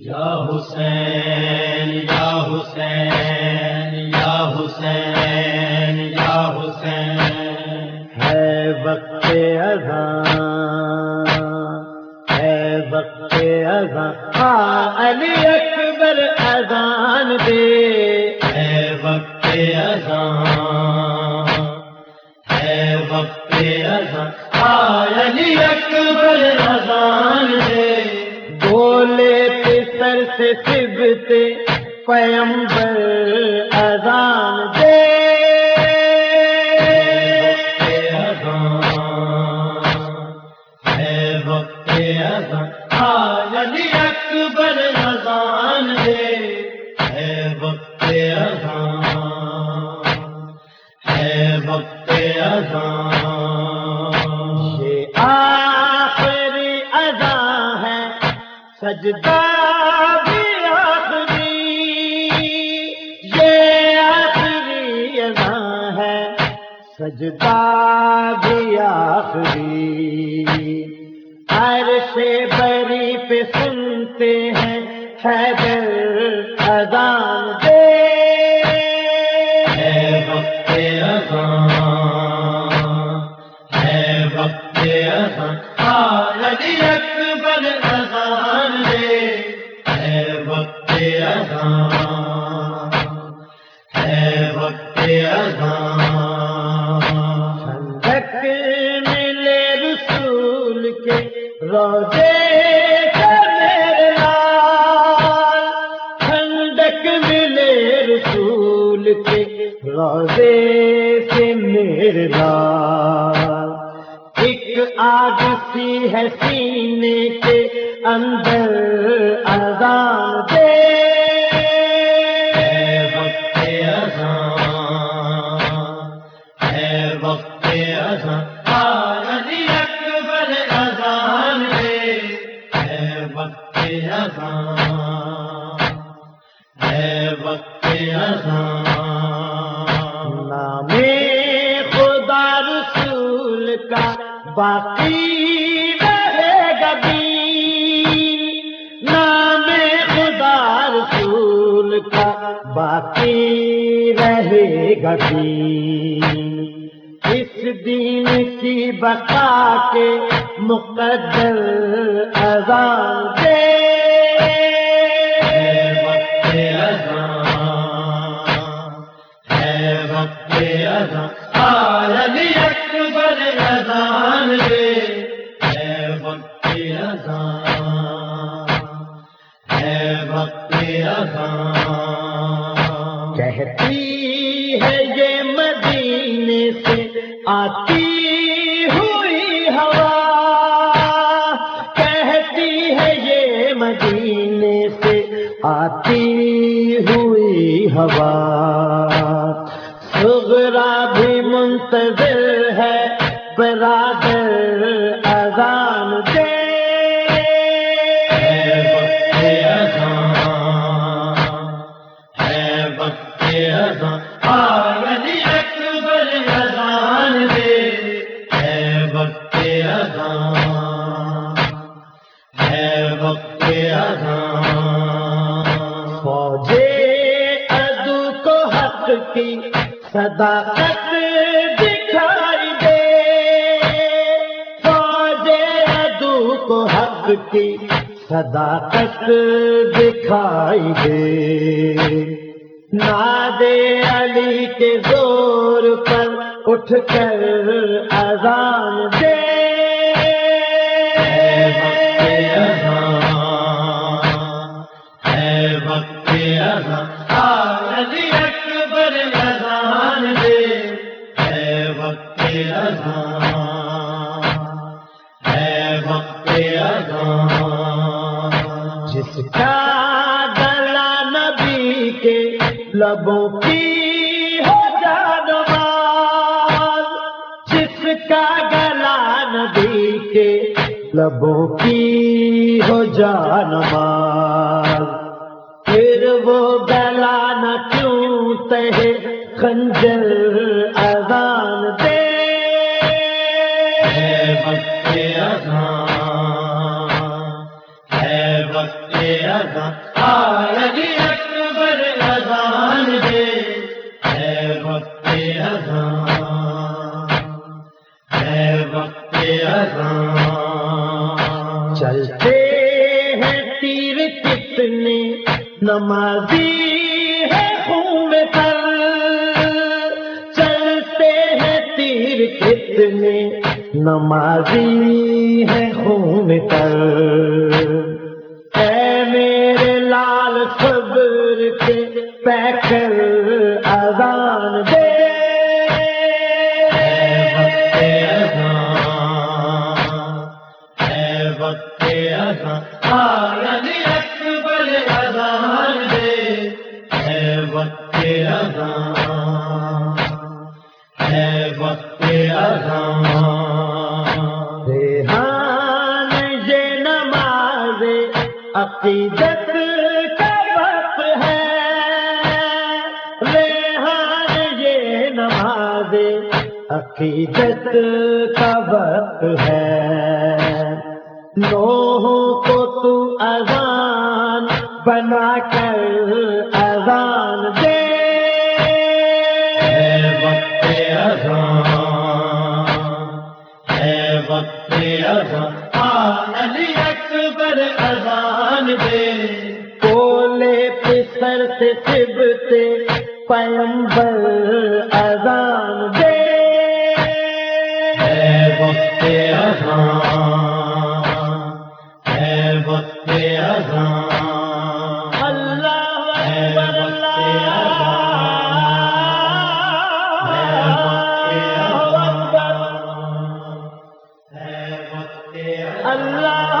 یا حسین یا حسین یا حسین یا حسین۔ ہے وقت اذان ہے وقت اذان ہاں علی اکبر اذان دے۔ ہے وقت اذان ہے وقت اذان علی اکبر اذان پسر سے سبتے پیمبر اذان دے۔ وقت اذان۔ علی اکبر اذان دے۔ ہے وقت اذان۔ ہے وقت اذان۔ یہ آخری اذا ہے سجدہ سجدہ بھی آخری۔ ہر سے بری پہ سنتے ہیں حیدر اذان۔ میرے ایک آگ سی ہے سینے کے اندر اذان دے۔ ہے وقت اذان، ہے وقت اکبر ہے وقت ہے وقت باقی رہے گا نام خدا رسول کا باقی رہے گا اس دین کی بقا کے مقدر اذان کہتی ہے یہ مدینے سے آتی ہوئی ہوا۔ کہتی ہے یہ مدینے سے آتی ہوئی ہوا۔ سغرا بھی منتظر ہے برادر وقت اذان فوجے ادو کو حق کی صداقت دکھائی دے۔ فوجے ادو کو حق کی صداقت دکھائی دے۔ نادے علی کے زور پر اٹھ کر اذان دے۔ لبوں کی ہو جانواز جس کا گلا نبی کے لبوں کی ہو جانواز پھر وہ گلا نہ کیوں تہے خنجر اذان دے۔ ہے وقت اذان، ہے وقت اذان اذان چلتے ہیں تیر کتنے نمازی ہے خون پر۔ چلتے ہیں تیر کتنے نمازی اذان علی اکبر اذان دے، ہے وقت اذان، ہے وقت اذان. ریحان یہ نماز عقیدت کا وقت ہے۔ ریحان یہ نماز عقیدت کا وقت ہے۔ نوح بنا کر اذان دے۔ ہے وقت اذان ہے وقت اذان علی اکبر اذان دے۔ بولے پسر سے سبتے پیمبر اذان دے۔ اللہ